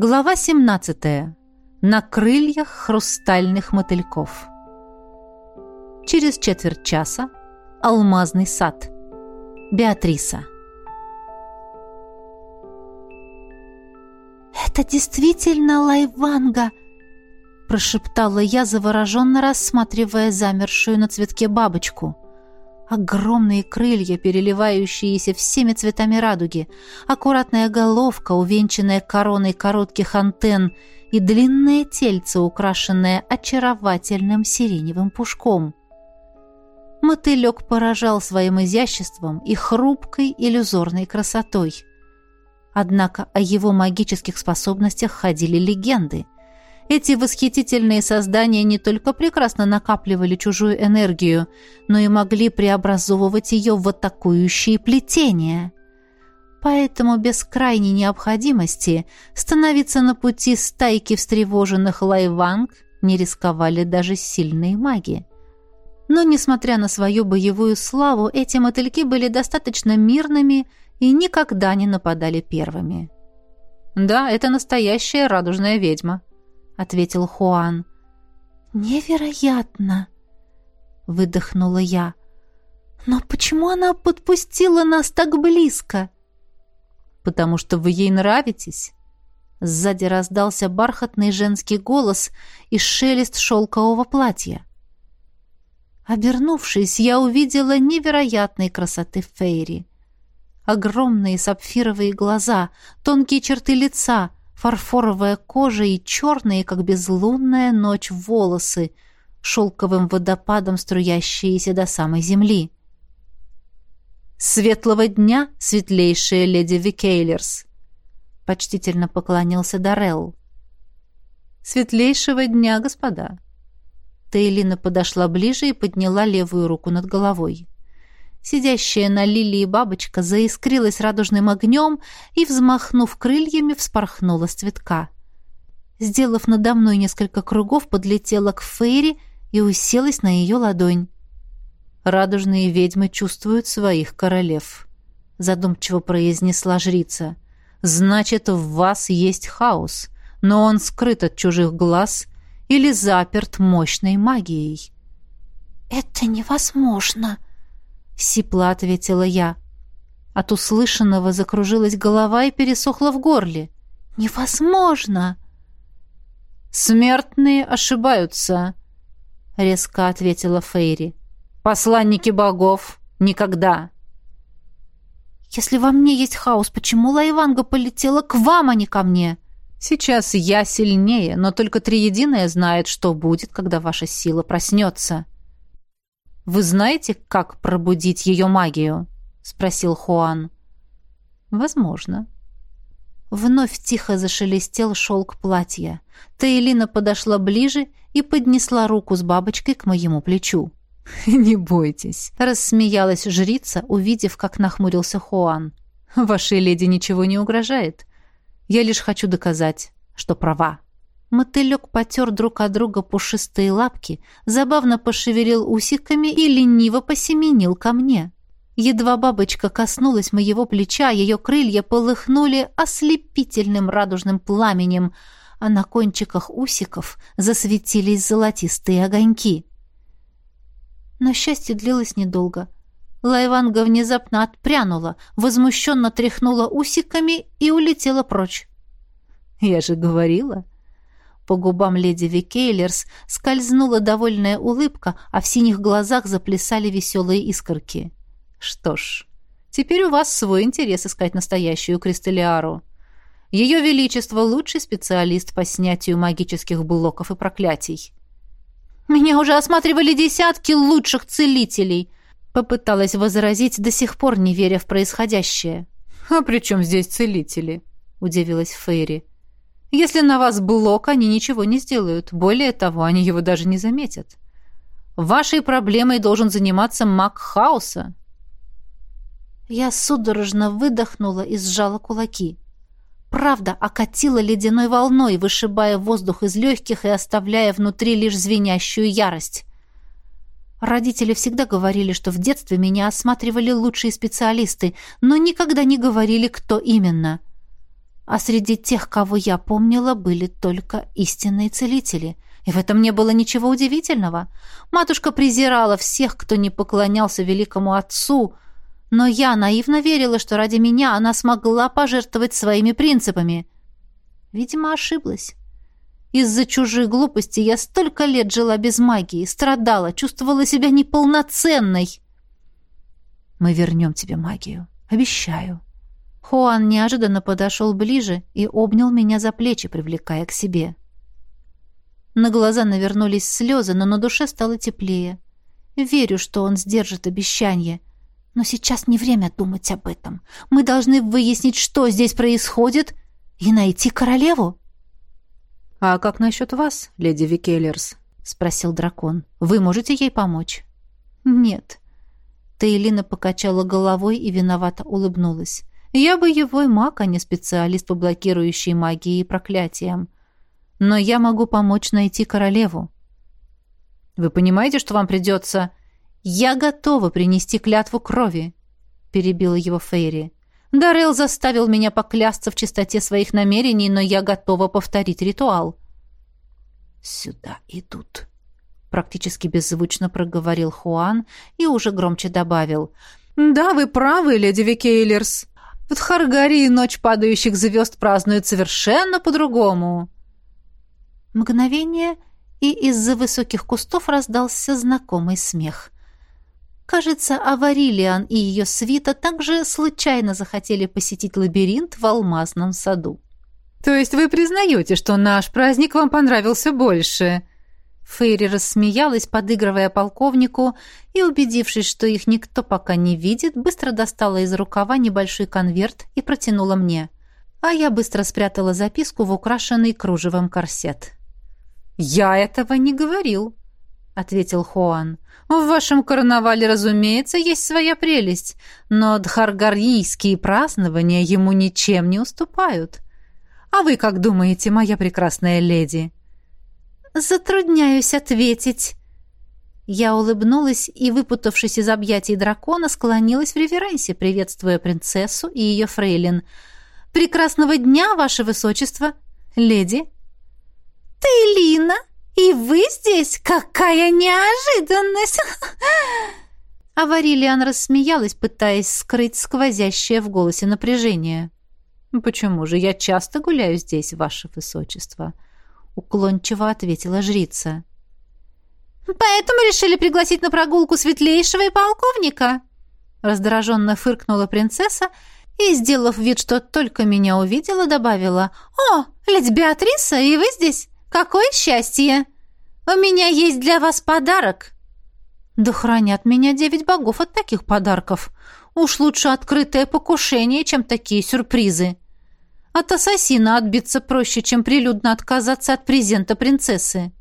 Глава 17. На крыльях хрустальных мотыльков. Через четверть часа. Алмазный сад. Беатриса. «Это действительно Лайванга!» прошептала я, завороженно рассматривая замершую на цветке бабочку – Огромные крылья, переливающиеся всеми цветами радуги, аккуратная головка, увенчанная короной коротких антенн, и длинное тельце, украшенное очаровательным сиреневым пушком. Мотылек поражал своим изяществом и хрупкой иллюзорной красотой. Однако о его магических способностях ходили легенды — эти восхитительные создания не только прекрасно накапливали чужую энергию, но и могли преобразовывать ее в атакующие плетения. Поэтому без крайней необходимости становиться на пути стайки встревоженных лайванг не рисковали даже сильные маги. Но, несмотря на свою боевую славу, эти мотыльки были достаточно мирными и никогда не нападали первыми. «Да, это настоящая радужная ведьма», ответил Хуан. Невероятно, выдохнула я. Но почему она подпустила нас так близко? Потому что вы ей нравитесь. Сзади раздался бархатный женский голос и шелест шелкового платья. Обернувшись, я увидела невероятной красоты Фейри. Огромные сапфировые глаза, тонкие черты лица, фарфоровая кожа и черные, как безлунная ночь, волосы, шелковым водопадом струящиеся до самой земли. «Светлого дня, светлейшая леди Викейлерс!» — почтительно поклонился Дарелл. «Светлейшего дня, господа!» Тейлина подошла ближе и подняла левую руку над головой. Сидящая на лилии бабочка заискрилась радужным огнем и, взмахнув крыльями, вспорхнула с цветка. Сделав надо мной несколько кругов, подлетела к Фейри и уселась на ее ладонь. «Радужные ведьмы чувствуют своих королев», — задумчиво произнесла жрица. «Значит, в вас есть хаос, но он скрыт от чужих глаз или заперт мощной магией». «Это невозможно», Сипло ответила я. От услышанного закружилась голова и пересохла в горле. «Невозможно!» «Смертные ошибаются», — резко ответила Фейри. «Посланники богов никогда». «Если во мне есть хаос, почему Лайванга полетела к вам, а не ко мне?» «Сейчас я сильнее, но только Триединая знает, что будет, когда ваша сила проснется». «Вы знаете, как пробудить ее магию?» — спросил Хуан. «Возможно». Вновь тихо зашелестел шелк платья. Таилина подошла ближе и поднесла руку с бабочкой к моему плечу. «Не бойтесь», — рассмеялась жрица, увидев, как нахмурился Хуан. «Вашей леди ничего не угрожает. Я лишь хочу доказать, что права». Мотылек потер друг от друга пушистые лапки, забавно пошевелил усиками и лениво посеменил ко мне. Едва бабочка коснулась моего плеча, ее крылья полыхнули ослепительным радужным пламенем, а на кончиках усиков засветились золотистые огоньки. Но счастье длилось недолго. Лайванга внезапно отпрянула, возмущенно тряхнула усиками и улетела прочь. «Я же говорила», по губам леди Викейлерс скользнула довольная улыбка, а в синих глазах заплясали веселые искорки. «Что ж, теперь у вас свой интерес искать настоящую Кристалиару. Ее Величество — лучший специалист по снятию магических блоков и проклятий». «Меня уже осматривали десятки лучших целителей!» Попыталась возразить, до сих пор не веря в происходящее. «А при чем здесь целители?» — удивилась Фейри. Если на вас блок, они ничего не сделают. Более того, они его даже не заметят. Вашей проблемой должен заниматься маг хаоса. Я судорожно выдохнула и сжала кулаки. Правда окатила ледяной волной, вышибая воздух из легких и оставляя внутри лишь звенящую ярость. Родители всегда говорили, что в детстве меня осматривали лучшие специалисты, но никогда не говорили, кто именно — а среди тех, кого я помнила, были только истинные целители. И в этом не было ничего удивительного. Матушка презирала всех, кто не поклонялся великому отцу, но я наивно верила, что ради меня она смогла пожертвовать своими принципами. Видимо, ошиблась. Из-за чужой глупости я столько лет жила без магии, страдала, чувствовала себя неполноценной. Мы вернем тебе магию. Обещаю. Хуан неожиданно подошел ближе и обнял меня за плечи, привлекая к себе. На глаза навернулись слезы, но на душе стало теплее. Верю, что он сдержит обещание. Но сейчас не время думать об этом. Мы должны выяснить, что здесь происходит, и найти королеву. «А как насчет вас, леди Викеллерс?» — спросил дракон. «Вы можете ей помочь?» «Нет». Таилина покачала головой и виновато улыбнулась. «Я боевой маг, а не специалист по блокирующей магии и проклятиям. Но я могу помочь найти королеву». «Вы понимаете, что вам придется...» «Я готова принести клятву крови», — перебила его Фейри. Дарел заставил меня поклясться в чистоте своих намерений, но я готова повторить ритуал. «Сюда идут», — практически беззвучно проговорил Хуан и уже громче добавил. «Да, вы правы, леди Викейлерс. В Тхаргарии ночь падающих звезд празднуют совершенно по-другому». Мгновение, и из-за высоких кустов раздался знакомый смех — Кажется, Аварилиан и ее свита также случайно захотели посетить лабиринт в алмазном саду. «То есть вы признаете, что наш праздник вам понравился больше?» Фейри рассмеялась, подыгрывая полковнику, и, убедившись, что их никто пока не видит, быстро достала из рукава небольшой конверт и протянула мне. А я быстро спрятала записку в украшенный кружевом корсет. «Я этого не говорил», — ответил Хуан. В вашем карнавале, разумеется, есть своя прелесть, но дхаргарийские празднования ему ничем не уступают. А вы как думаете, моя прекрасная леди?» «Затрудняюсь ответить». Я улыбнулась и, выпутавшись из объятий дракона, склонилась в реверансе, приветствуя принцессу и ее фрейлин. «Прекрасного дня, ваше высочество, леди!» «Ты Лина!» «И вы здесь? Какая неожиданность!» Аварилиан рассмеялась, пытаясь скрыть сквозящее в голосе напряжение. «Почему же я часто гуляю здесь, ваше высочество?» Уклончиво ответила жрица. «Поэтому решили пригласить на прогулку светлейшего и полковника?» Раздраженно фыркнула принцесса и, сделав вид, что только меня увидела, добавила «О, леди Беатриса, и вы здесь? Какое счастье! У меня есть для вас подарок!» «Да хранят меня девять богов от таких подарков. Уж лучше открытое покушение, чем такие сюрпризы. От ассасина отбиться проще, чем прилюдно отказаться от презента принцессы».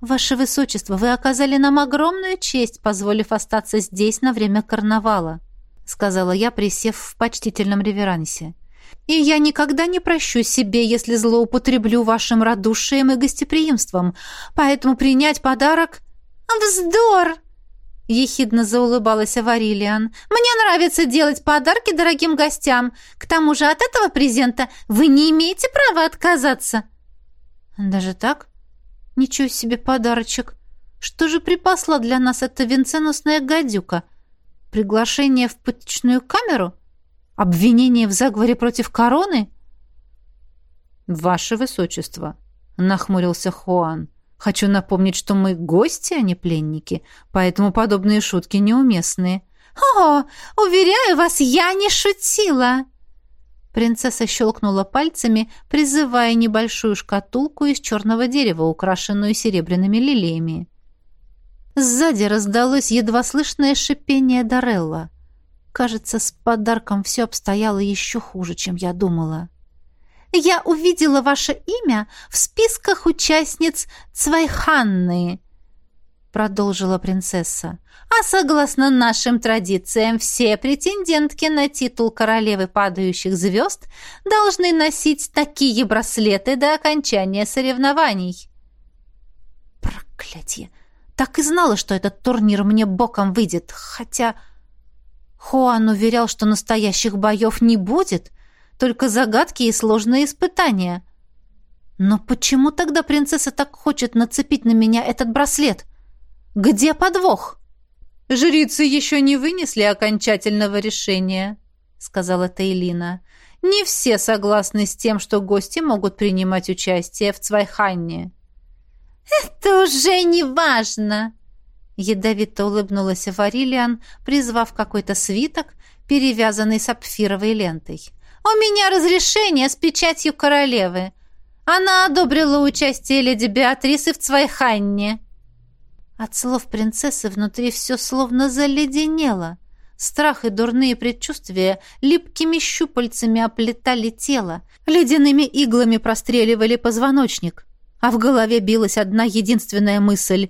«Ваше Высочество, вы оказали нам огромную честь, позволив остаться здесь на время карнавала», сказала я, присев в почтительном реверансе. И я никогда не прощу себе, если злоупотреблю вашим радушием и гостеприимством. Поэтому принять подарок... Вздор! Ехидно заулыбалась Аварилиан. «Мне нравится делать подарки дорогим гостям. К тому же от этого презента вы не имеете права отказаться». «Даже так? Ничего себе подарочек! Что же припасла для нас эта венценосная гадюка? Приглашение в пыточную камеру?» Обвинение в заговоре против короны? Ваше высочество, нахмурился Хуан. Хочу напомнить, что мы гости, а не пленники, поэтому подобные шутки неуместные. О, уверяю вас, я не шутила. Принцесса щелкнула пальцами, призывая небольшую шкатулку из черного дерева, украшенную серебряными лилиями. Сзади раздалось едва слышное шипение Дарелла. Кажется, с подарком все обстояло еще хуже, чем я думала. «Я увидела ваше имя в списках участниц Цвайханны», продолжила принцесса. «А согласно нашим традициям, все претендентки на титул королевы падающих звезд должны носить такие браслеты до окончания соревнований». «Проклятие! Так и знала, что этот турнир мне боком выйдет, хотя...» Хуан уверял, что настоящих боев не будет, только загадки и сложные испытания. Но почему тогда принцесса так хочет нацепить на меня этот браслет? Где подвох? Жрицы еще не вынесли окончательного решения, сказала Тейлина. Не все согласны с тем, что гости могут принимать участие в Цвайханне. Это уже не важно, ядовито улыбнулась Варилиан, призвав какой-то свиток, перевязанный сапфировой лентой. У меня разрешение с печатью королевы. Она одобрила участие леди Беатрисы в Цвайханне. От слов принцессы внутри все словно заледенело. Страх и дурные предчувствия липкими щупальцами оплетали тело, ледяными иглами простреливали позвоночник. А в голове билась одна единственная мысль.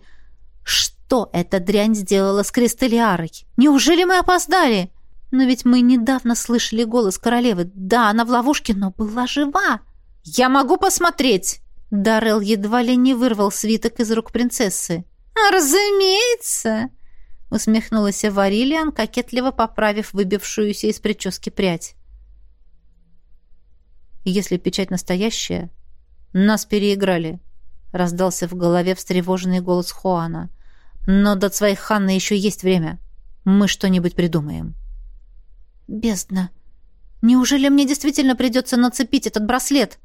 Что эта дрянь сделала с Кристалиарой? Неужели мы опоздали? Но ведь мы недавно слышали голос королевы. Да, она в ловушке, но была жива. «Я могу посмотреть!» Даррелл едва ли не вырвал свиток из рук принцессы. «Разумеется!» усмехнулась Варилиан, кокетливо поправив выбившуюся из прически прядь. «Если печать настоящая, нас переиграли», — раздался в голове встревоженный голос Хуана. «Но до своих Ханны еще есть время. Мы что-нибудь придумаем». «Бездна! Неужели мне действительно придется нацепить этот браслет?»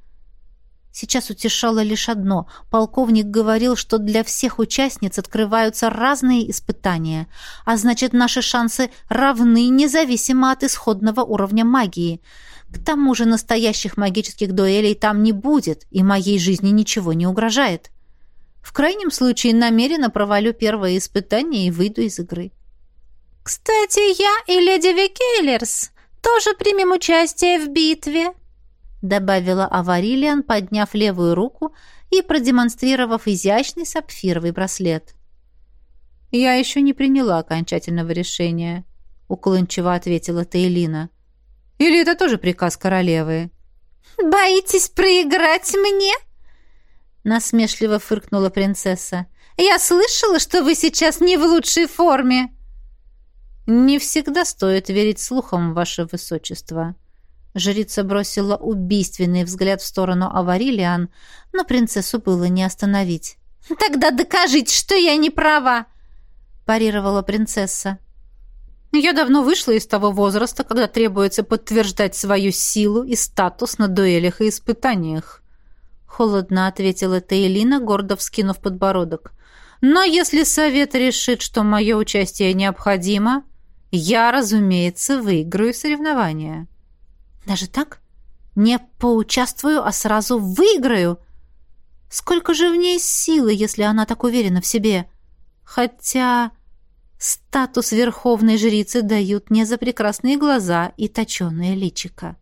Сейчас утешало лишь одно. Полковник говорил, что для всех участниц открываются разные испытания, а значит, наши шансы равны независимо от исходного уровня магии. К тому же настоящих магических дуэлей там не будет, и моей жизни ничего не угрожает. В крайнем случае намеренно провалю первое испытание и выйду из игры. «Кстати, я и леди Викейлерс тоже примем участие в битве», добавила Аварилиан, подняв левую руку и продемонстрировав изящный сапфировый браслет. «Я еще не приняла окончательного решения», — уклончиво ответила Тейлина. «Или это тоже приказ королевы?» «Боитесь проиграть мне?» Насмешливо фыркнула принцесса. «Я слышала, что вы сейчас не в лучшей форме!» «Не всегда стоит верить слухам, ваше высочество», Жрица бросила убийственный взгляд в сторону Аварилиан, но принцессу было не остановить. «Тогда докажите, что я не права!» парировала принцесса. «Я давно вышла из того возраста, когда требуется подтверждать свою силу и статус на дуэлях и испытаниях», холодно ответила Тейлина, гордо вскинув подбородок. «Но если совет решит, что мое участие необходимо, я, разумеется, выиграю соревнования». Даже так? Не поучаствую, а сразу выиграю. Сколько же в ней силы, если она так уверена в себе? Хотя статус верховной жрицы дают не за прекрасные глаза и точеное личико.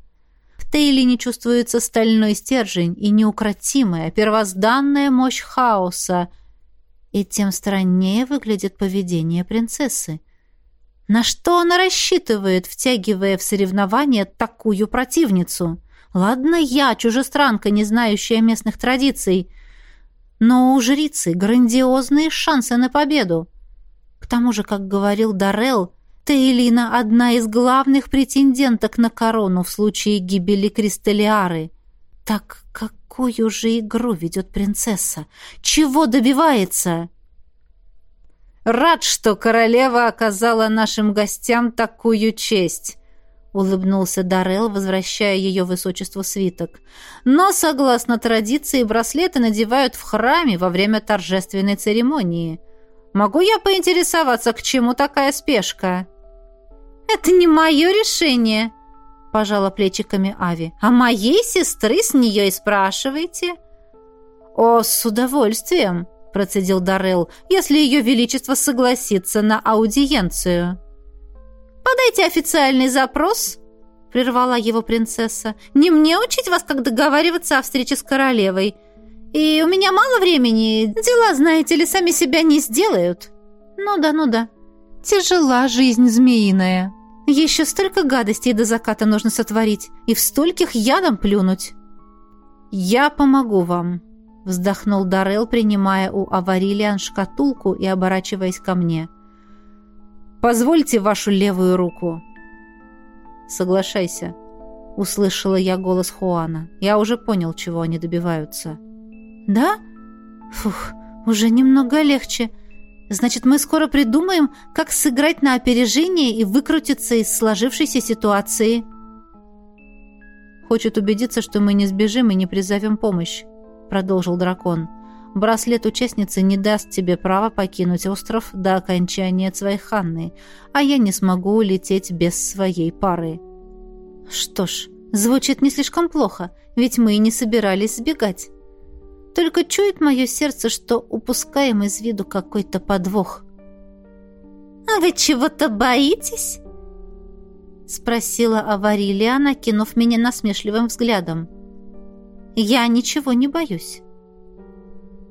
В Тейлине чувствуется стальной стержень и неукротимая, первозданная мощь хаоса, и тем страннее выглядит поведение принцессы. На что она рассчитывает, втягивая в соревнования такую противницу? Ладно, я, чужестранка, не знающая местных традиций, но у жрицы грандиозные шансы на победу. К тому же, как говорил Дарел, Тейлина — одна из главных претенденток на корону в случае гибели Кристалиары. Так какую же игру ведет принцесса? Чего добивается?» Рад, что королева оказала нашим гостям такую честь», — улыбнулся Дарел, возвращая ее высочеству свиток. «Но, согласно традиции, браслеты надевают в храме во время торжественной церемонии. Могу я поинтересоваться, к чему такая спешка?» «Это не мое решение», — пожала плечиками Ави. «А моей сестры с нее и спрашивайте». «О, с удовольствием», процедил Дарел, если ее величество согласится на аудиенцию. «Подайте официальный запрос», — прервала его принцесса. «Не мне учить вас, как договариваться о встрече с королевой. И у меня мало времени, дела, знаете ли, сами себя не сделают». «Ну да, ну да. Тяжела жизнь змеиная. Еще столько гадостей до заката нужно сотворить и в стольких ядом плюнуть». «Я помогу вам», вздохнул Дарел, принимая у Аварилиан шкатулку и оборачиваясь ко мне. «Позвольте вашу левую руку». «Соглашайся». — услышала я голос Хуана. «Я уже понял, чего они добиваются». «Да? Фух, уже немного легче. Значит, мы скоро придумаем, как сыграть на опережение и выкрутиться из сложившейся ситуации». «Хочет убедиться, что мы не сбежим и не призовем помощь», — продолжил дракон. «Браслет участницы не даст тебе права покинуть остров до окончания своей ханны, а я не смогу улететь без своей пары». «Что ж, звучит не слишком плохо, ведь мы и не собирались сбегать. Только чует мое сердце, что упускаем из виду какой-то подвох». «А вы чего-то боитесь?» — спросила Аварилия, накинув меня насмешливым взглядом. «Я ничего не боюсь».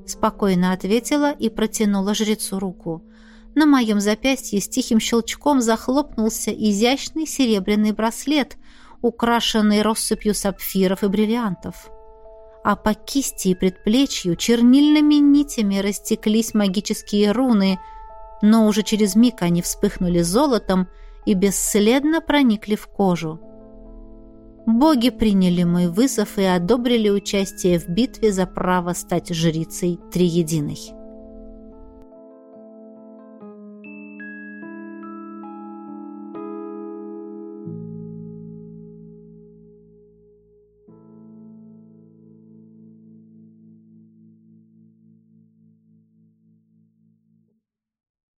Спокойно ответила и протянула жрецу руку. На моем запястье с тихим щелчком захлопнулся изящный серебряный браслет, украшенный россыпью сапфиров и бриллиантов. А по кисти и предплечью чернильными нитями растеклись магические руны, но уже через миг они вспыхнули золотом и бесследно проникли в кожу. Боги приняли мой вызов и одобрили участие в битве за право стать жрицей Триединой.